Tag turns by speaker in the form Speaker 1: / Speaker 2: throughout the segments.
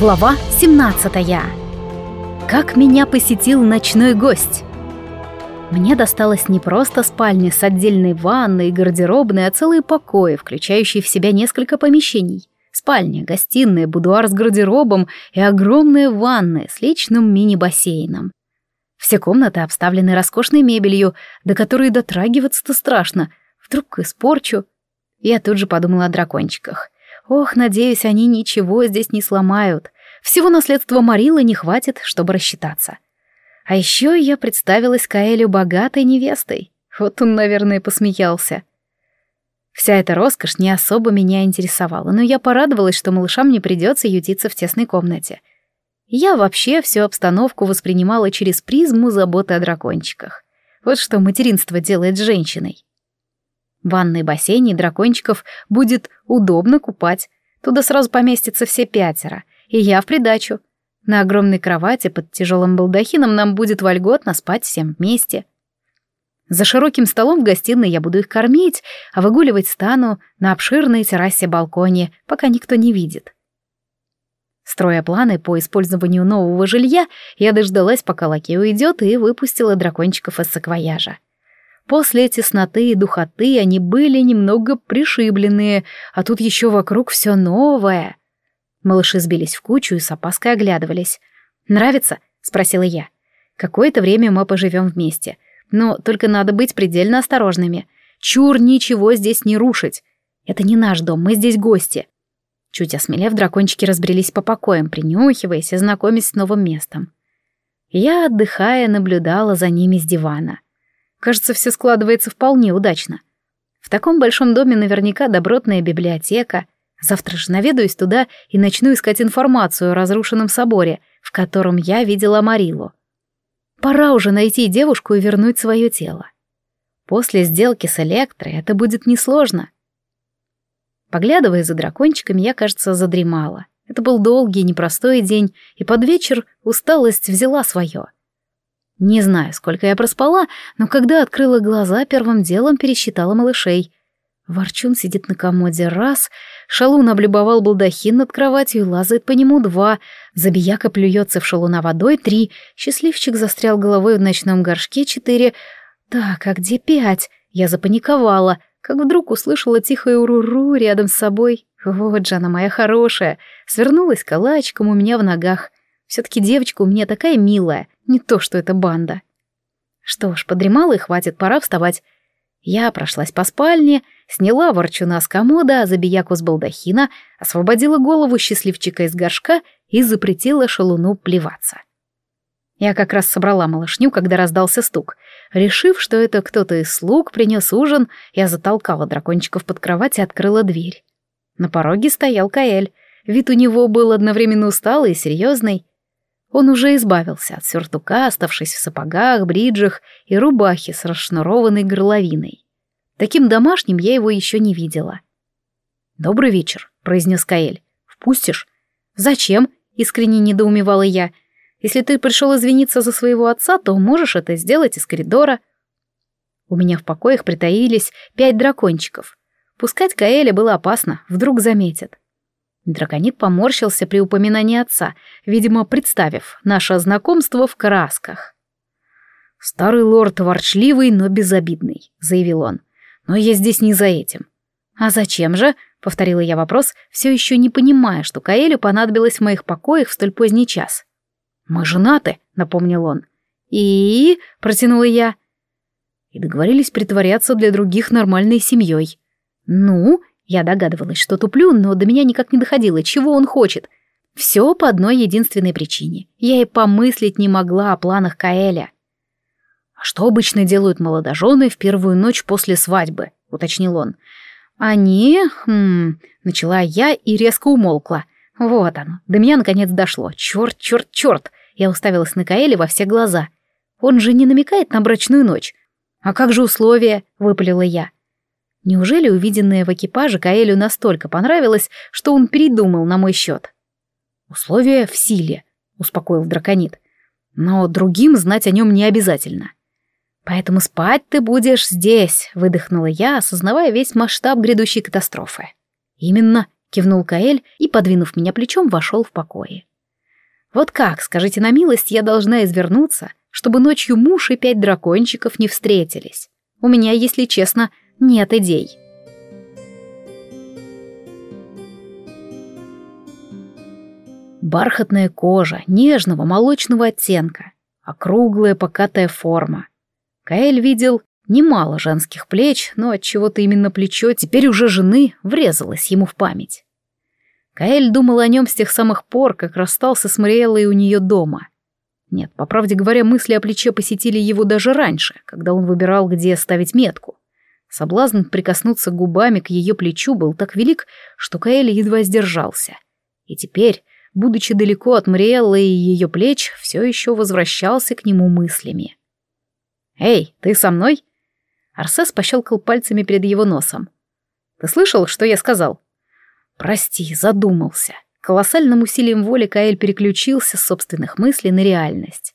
Speaker 1: Глава 17 Как меня посетил ночной гость? Мне досталась не просто спальня с отдельной ванной и гардеробной, а целые покои, включающие в себя несколько помещений. Спальня, гостиная, будуар с гардеробом и огромная ванная с личным мини-бассейном. Все комнаты обставлены роскошной мебелью, до которой дотрагиваться-то страшно. Вдруг испорчу. Я тут же подумала о дракончиках. Ох, надеюсь, они ничего здесь не сломают. Всего наследства Марилы не хватит, чтобы рассчитаться. А еще я представилась Каэлю богатой невестой. Вот он, наверное, посмеялся. Вся эта роскошь не особо меня интересовала, но я порадовалась, что малышам не придется ютиться в тесной комнате. Я вообще всю обстановку воспринимала через призму заботы о дракончиках. Вот что материнство делает с женщиной. В ванной бассейне дракончиков будет удобно купать. Туда сразу поместится все пятеро. И я в придачу. На огромной кровати под тяжелым балдахином нам будет вольготно спать всем вместе. За широким столом в гостиной я буду их кормить, а выгуливать стану на обширной террасе-балконе, пока никто не видит. Строя планы по использованию нового жилья, я дождалась, пока лакей уйдет, и выпустила дракончиков из саквояжа. После тесноты и духоты они были немного пришибленные, а тут еще вокруг все новое. Малыши сбились в кучу и с опаской оглядывались. «Нравится?» — спросила я. «Какое-то время мы поживем вместе, но только надо быть предельно осторожными. Чур ничего здесь не рушить. Это не наш дом, мы здесь гости». Чуть осмелев, дракончики разбрелись по покоям, принюхиваясь и знакомясь с новым местом. Я, отдыхая, наблюдала за ними с дивана — Кажется, все складывается вполне удачно. В таком большом доме наверняка добротная библиотека. Завтра же наведаюсь туда и начну искать информацию о разрушенном соборе, в котором я видела Марилу. Пора уже найти девушку и вернуть свое тело. После сделки с Электрой это будет несложно. Поглядывая за дракончиками, я, кажется, задремала. Это был долгий, непростой день, и под вечер усталость взяла свое — не знаю, сколько я проспала, но когда открыла глаза, первым делом пересчитала малышей. Ворчун сидит на комоде раз, шалун облюбовал балдахин над кроватью и лазает по нему два, забияка плюется в шалуна водой три, счастливчик застрял головой в ночном горшке четыре. Так, а где пять? Я запаниковала, как вдруг услышала тихое уруру рядом с собой. Вот же она моя хорошая, свернулась калачиком у меня в ногах. Все-таки девочка у меня такая милая, не то, что это банда. Что ж, подремала и хватит, пора вставать. Я прошлась по спальне, сняла ворчуна с комода, забияку с балдахина, освободила голову счастливчика из горшка и запретила шалуну плеваться. Я как раз собрала малышню, когда раздался стук. Решив, что это кто-то из слуг принес ужин, я затолкала дракончиков под кровать и открыла дверь. На пороге стоял Каэль. Вид у него был одновременно усталый и серьезный. Он уже избавился от сюртука, оставшись в сапогах, бриджах и рубахе с расшнурованной горловиной. Таким домашним я его еще не видела. «Добрый вечер», — произнес Каэль. «Впустишь?» «Зачем?» — искренне недоумевала я. «Если ты пришел извиниться за своего отца, то можешь это сделать из коридора». У меня в покоях притаились пять дракончиков. Пускать Каэля было опасно, вдруг заметят. Драконит поморщился при упоминании отца, видимо, представив наше знакомство в красках. «Старый лорд ворчливый, но безобидный», — заявил он. «Но я здесь не за этим». «А зачем же?» — повторила я вопрос, все еще не понимая, что Каэлю понадобилось в моих покоях в столь поздний час. «Мы женаты», — напомнил он. «И...» — протянула я. И договорились притворяться для других нормальной семьей. «Ну?» Я догадывалась, что туплю, но до меня никак не доходило, чего он хочет. Все по одной единственной причине. Я и помыслить не могла о планах Каэля. «А что обычно делают молодожены в первую ночь после свадьбы?» — уточнил он. «Они...» хм, — начала я и резко умолкла. Вот оно, до меня наконец дошло. Черт, черт, черт! Я уставилась на Каэля во все глаза. Он же не намекает на брачную ночь. «А как же условия?» — выпалила я. Неужели увиденное в экипаже Каэлю настолько понравилось, что он передумал на мой счет? «Условия в силе», — успокоил драконит. «Но другим знать о нем не обязательно». «Поэтому спать ты будешь здесь», — выдохнула я, осознавая весь масштаб грядущей катастрофы. «Именно», — кивнул Каэль и, подвинув меня плечом, вошел в покое. Вот как, скажите на милость, я должна извернуться, чтобы ночью муж и пять дракончиков не встретились? У меня, если честно, нет идей. Бархатная кожа, нежного молочного оттенка, округлая покатая форма. Каэль видел немало женских плеч, но от чего то именно плечо теперь уже жены врезалось ему в память. Каэль думал о нем с тех самых пор, как расстался с Мариэллой у нее дома. Нет, по правде говоря, мысли о плече посетили его даже раньше, когда он выбирал, где ставить метку. Соблазн прикоснуться губами к ее плечу был так велик, что Каэль едва сдержался. И теперь, будучи далеко от Мариэллы и ее плеч, все еще возвращался к нему мыслями. «Эй, ты со мной?» Арсес пощелкал пальцами перед его носом. «Ты слышал, что я сказал?» «Прости, задумался». Колоссальным усилием воли Каэль переключился с собственных мыслей на реальность.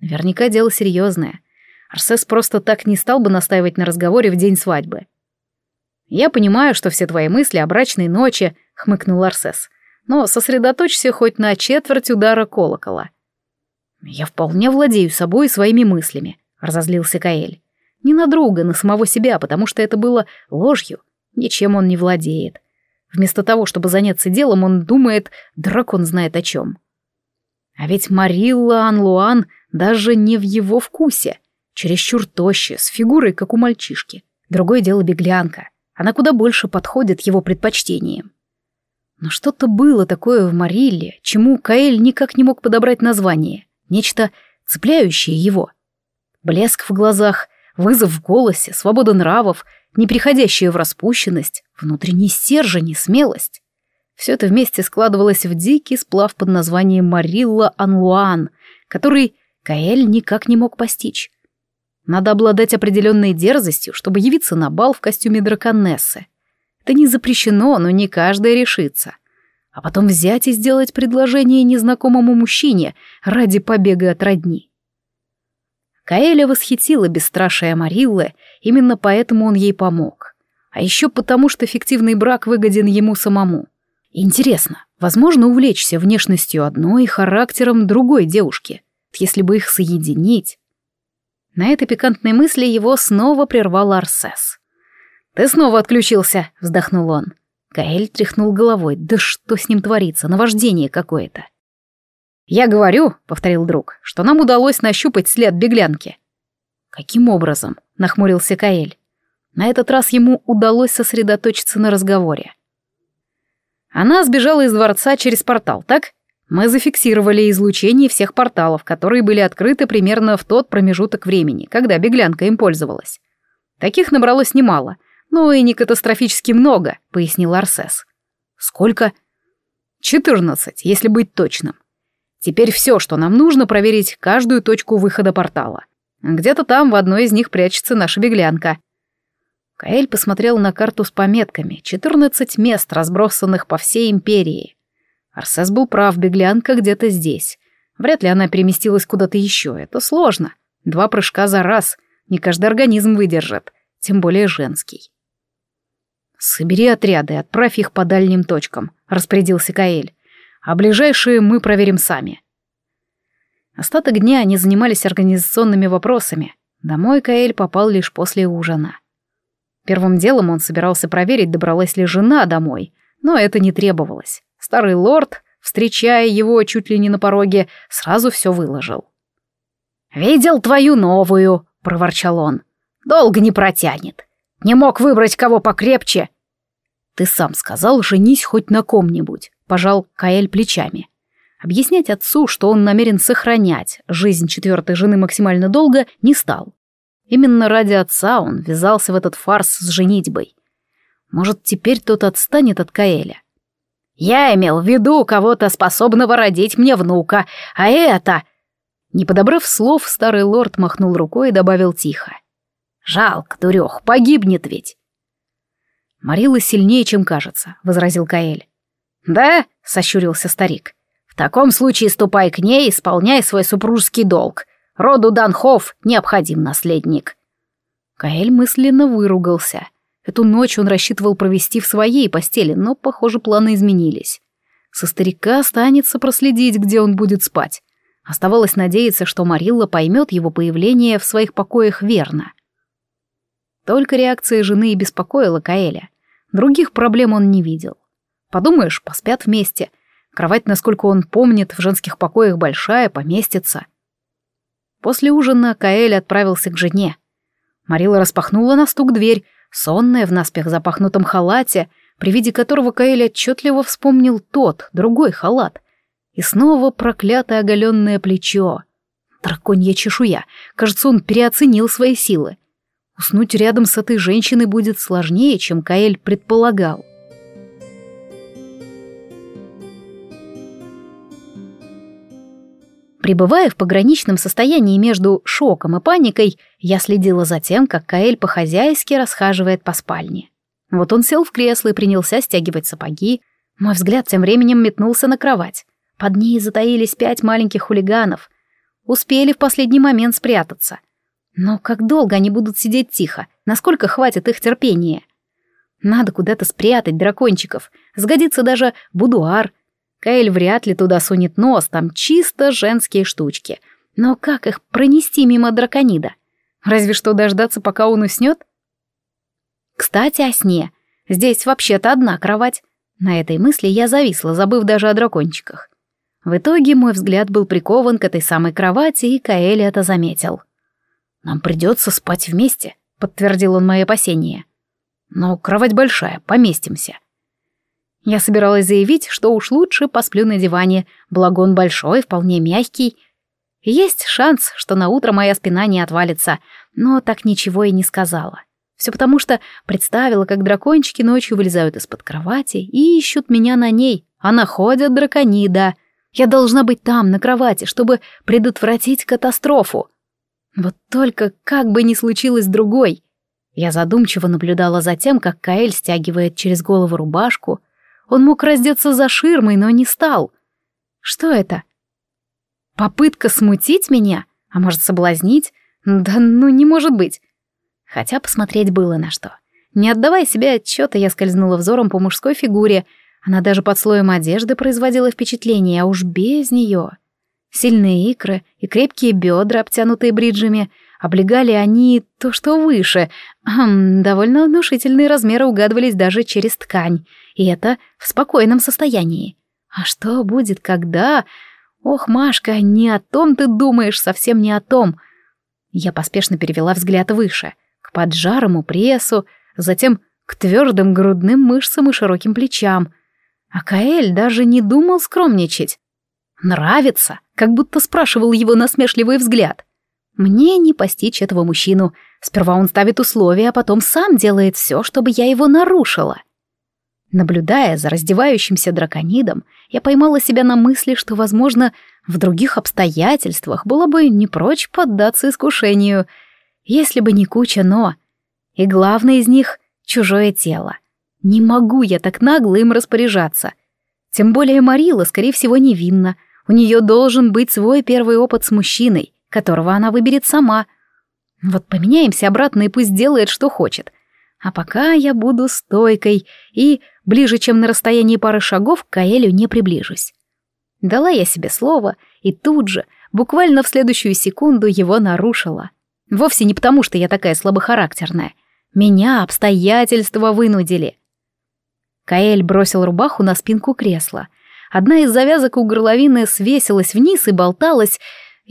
Speaker 1: Наверняка дело серьезное. Арсес просто так не стал бы настаивать на разговоре в день свадьбы. «Я понимаю, что все твои мысли о брачной ночи», — хмыкнул Арсес. «Но сосредоточься хоть на четверть удара колокола». «Я вполне владею собой и своими мыслями», — разозлился Каэль. Не на друга, на самого себя, потому что это было ложью. Ничем он не владеет. Вместо того, чтобы заняться делом, он думает, дракон знает о чем. А ведь Марилла Анлуан даже не в его вкусе. Чересчур тощая, с фигурой, как у мальчишки. Другое дело беглянка. Она куда больше подходит его предпочтениям. Но что-то было такое в Марилле, чему Каэль никак не мог подобрать название. Нечто цепляющее его. Блеск в глазах, вызов в голосе, свобода нравов, неприходящая в распущенность, внутренний стержень и смелость. Все это вместе складывалось в дикий сплав под названием Марилла Анлуан, который Каэль никак не мог постичь. Надо обладать определенной дерзостью, чтобы явиться на бал в костюме драконессы. Это не запрещено, но не каждая решится. А потом взять и сделать предложение незнакомому мужчине ради побега от родни. Каэля восхитила бесстрашие Мариллы, именно поэтому он ей помог. А еще потому, что фиктивный брак выгоден ему самому. Интересно, возможно увлечься внешностью одной и характером другой девушки, если бы их соединить? На этой пикантной мысли его снова прервал Арсес. «Ты снова отключился», — вздохнул он. Каэль тряхнул головой. «Да что с ним творится? Наваждение какое-то». «Я говорю», — повторил друг, — «что нам удалось нащупать след беглянки». «Каким образом?» — нахмурился Каэль. На этот раз ему удалось сосредоточиться на разговоре. Она сбежала из дворца через портал, так? Мы зафиксировали излучение всех порталов, которые были открыты примерно в тот промежуток времени, когда беглянка им пользовалась. Таких набралось немало, но и не катастрофически много, пояснил Арсес. Сколько? Четырнадцать, если быть точным. Теперь все, что нам нужно, проверить каждую точку выхода портала. Где-то там в одной из них прячется наша беглянка. Каэль посмотрел на карту с пометками. 14 мест, разбросанных по всей империи. Арсес был прав, беглянка где-то здесь. Вряд ли она переместилась куда-то еще. Это сложно. Два прыжка за раз. Не каждый организм выдержит. Тем более женский. «Собери отряды, отправь их по дальним точкам», — распорядился Каэль а ближайшие мы проверим сами. Остаток дня они занимались организационными вопросами. Домой Каэль попал лишь после ужина. Первым делом он собирался проверить, добралась ли жена домой, но это не требовалось. Старый лорд, встречая его чуть ли не на пороге, сразу все выложил. «Видел твою новую», — проворчал он. «Долго не протянет. Не мог выбрать кого покрепче». «Ты сам сказал, женись хоть на ком-нибудь пожал Каэль плечами. Объяснять отцу, что он намерен сохранять жизнь четвертой жены максимально долго, не стал. Именно ради отца он ввязался в этот фарс с женитьбой. Может, теперь тот отстанет от Каэля? «Я имел в виду кого-то способного родить мне внука, а это...» Не подобрав слов, старый лорд махнул рукой и добавил тихо. «Жалко, дурех, погибнет ведь». «Марила сильнее, чем кажется», — возразил Каэль. «Да?» — сощурился старик. «В таком случае ступай к ней, исполняй свой супружеский долг. Роду Данхов необходим наследник». Каэль мысленно выругался. Эту ночь он рассчитывал провести в своей постели, но, похоже, планы изменились. Со старика останется проследить, где он будет спать. Оставалось надеяться, что Марилла поймет его появление в своих покоях верно. Только реакция жены и беспокоила Каэля. Других проблем он не видел. Подумаешь, поспят вместе. Кровать, насколько он помнит, в женских покоях большая, поместится. После ужина Каэль отправился к жене. Марила распахнула на стук дверь, сонная в наспех запахнутом халате, при виде которого Каэль отчетливо вспомнил тот, другой халат. И снова проклятое оголенное плечо. Драконья чешуя. Кажется, он переоценил свои силы. Уснуть рядом с этой женщиной будет сложнее, чем Каэль предполагал. Пребывая в пограничном состоянии между шоком и паникой, я следила за тем, как Каэль по-хозяйски расхаживает по спальне. Вот он сел в кресло и принялся стягивать сапоги. Мой взгляд тем временем метнулся на кровать. Под ней затаились пять маленьких хулиганов. Успели в последний момент спрятаться. Но как долго они будут сидеть тихо? Насколько хватит их терпения? Надо куда-то спрятать дракончиков. Сгодится даже будуар — Каэль вряд ли туда сунет нос, там чисто женские штучки. Но как их пронести мимо драконида? Разве что дождаться, пока он уснет? Кстати, о сне. Здесь вообще-то одна кровать. На этой мысли я зависла, забыв даже о дракончиках. В итоге мой взгляд был прикован к этой самой кровати, и Каэль это заметил. «Нам придется спать вместе», — подтвердил он мои опасения. «Но кровать большая, поместимся». Я собиралась заявить, что уж лучше посплю на диване, благо он большой, вполне мягкий. Есть шанс, что на утро моя спина не отвалится, но так ничего и не сказала. Все потому, что представила, как дракончики ночью вылезают из-под кровати и ищут меня на ней, а находят драконида. Я должна быть там, на кровати, чтобы предотвратить катастрофу. Вот только как бы ни случилось другой. Я задумчиво наблюдала за тем, как Каэль стягивает через голову рубашку, он мог раздеться за ширмой, но не стал. Что это? Попытка смутить меня? А может, соблазнить? Да ну не может быть. Хотя посмотреть было на что. Не отдавая себе отчета, я скользнула взором по мужской фигуре. Она даже под слоем одежды производила впечатление, а уж без нее. Сильные икры и крепкие бедра, обтянутые бриджами, облегали они то, что выше. Хм, довольно внушительные размеры угадывались даже через ткань. И это в спокойном состоянии. А что будет, когда... Ох, Машка, не о том ты думаешь, совсем не о том. Я поспешно перевела взгляд выше, к поджарому прессу, затем к твердым грудным мышцам и широким плечам. А Каэль даже не думал скромничать. «Нравится?» как будто спрашивал его насмешливый взгляд. Мне не постичь этого мужчину. Сперва он ставит условия, а потом сам делает все, чтобы я его нарушила. Наблюдая за раздевающимся драконидом, я поймала себя на мысли, что, возможно, в других обстоятельствах было бы не прочь поддаться искушению, если бы не куча «но». И главное из них — чужое тело. Не могу я так нагло им распоряжаться. Тем более Марила, скорее всего, невинна. У нее должен быть свой первый опыт с мужчиной, которого она выберет сама. Вот поменяемся обратно и пусть делает, что хочет. А пока я буду стойкой и, ближе, чем на расстоянии пары шагов, к Каэлю не приближусь. Дала я себе слово, и тут же, буквально в следующую секунду, его нарушила. Вовсе не потому, что я такая слабохарактерная. Меня обстоятельства вынудили. Каэль бросил рубаху на спинку кресла. Одна из завязок у горловины свесилась вниз и болталась.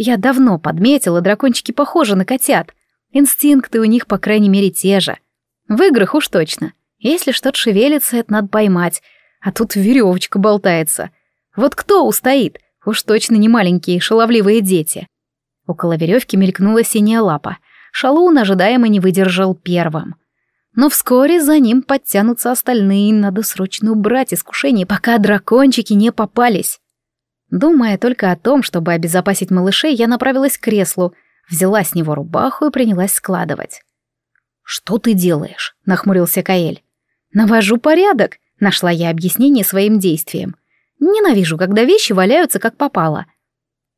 Speaker 1: Я давно подметила, дракончики похожи на котят. Инстинкты у них, по крайней мере, те же — в играх уж точно. Если что-то шевелится, это надо поймать. А тут веревочка болтается. Вот кто устоит? Уж точно не маленькие шаловливые дети. Около веревки мелькнула синяя лапа. Шалун ожидаемо не выдержал первым. Но вскоре за ним подтянутся остальные, надо срочно убрать искушение, пока дракончики не попались. Думая только о том, чтобы обезопасить малышей, я направилась к креслу, взяла с него рубаху и принялась складывать. «Что ты делаешь?» — нахмурился Каэль. «Навожу порядок», — нашла я объяснение своим действиям. «Ненавижу, когда вещи валяются как попало».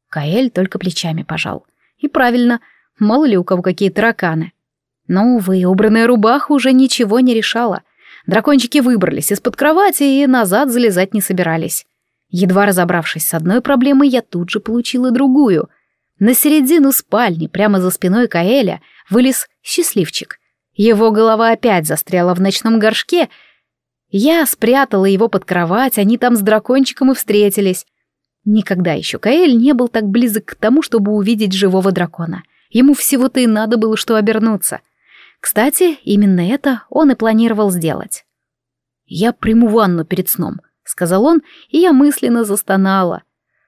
Speaker 1: Каэль только плечами пожал. «И правильно, мало ли у кого какие тараканы». Но, увы, убранная рубаха уже ничего не решала. Дракончики выбрались из-под кровати и назад залезать не собирались. Едва разобравшись с одной проблемой, я тут же получила другую. На середину спальни, прямо за спиной Каэля, вылез счастливчик. Его голова опять застряла в ночном горшке. Я спрятала его под кровать, они там с дракончиком и встретились. Никогда еще Каэль не был так близок к тому, чтобы увидеть живого дракона. Ему всего-то и надо было что обернуться. Кстати, именно это он и планировал сделать. «Я приму ванну перед сном», — сказал он, и я мысленно застонала.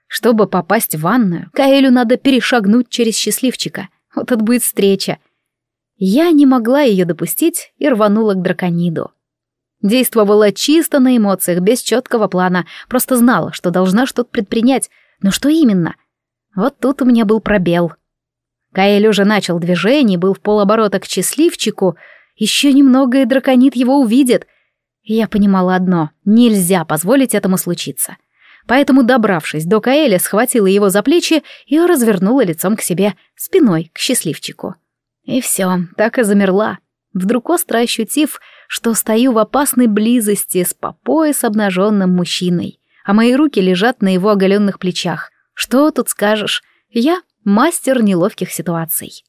Speaker 1: Чтобы попасть в ванную, Каэлю надо перешагнуть через счастливчика. Вот это будет встреча. Я не могла ее допустить и рванула к дракониду. Действовала чисто на эмоциях, без четкого плана, просто знала, что должна что-то предпринять. Но что именно? Вот тут у меня был пробел. Каэль уже начал движение, был в полоборота к счастливчику. Еще немного, и драконит его увидит. Я понимала одно — нельзя позволить этому случиться. Поэтому, добравшись до Каэля, схватила его за плечи и развернула лицом к себе, спиной к счастливчику. И все, так и замерла, вдруг остро ощутив, что стою в опасной близости с по пояс обнаженным мужчиной, а мои руки лежат на его оголенных плечах. Что тут скажешь? Я мастер неловких ситуаций.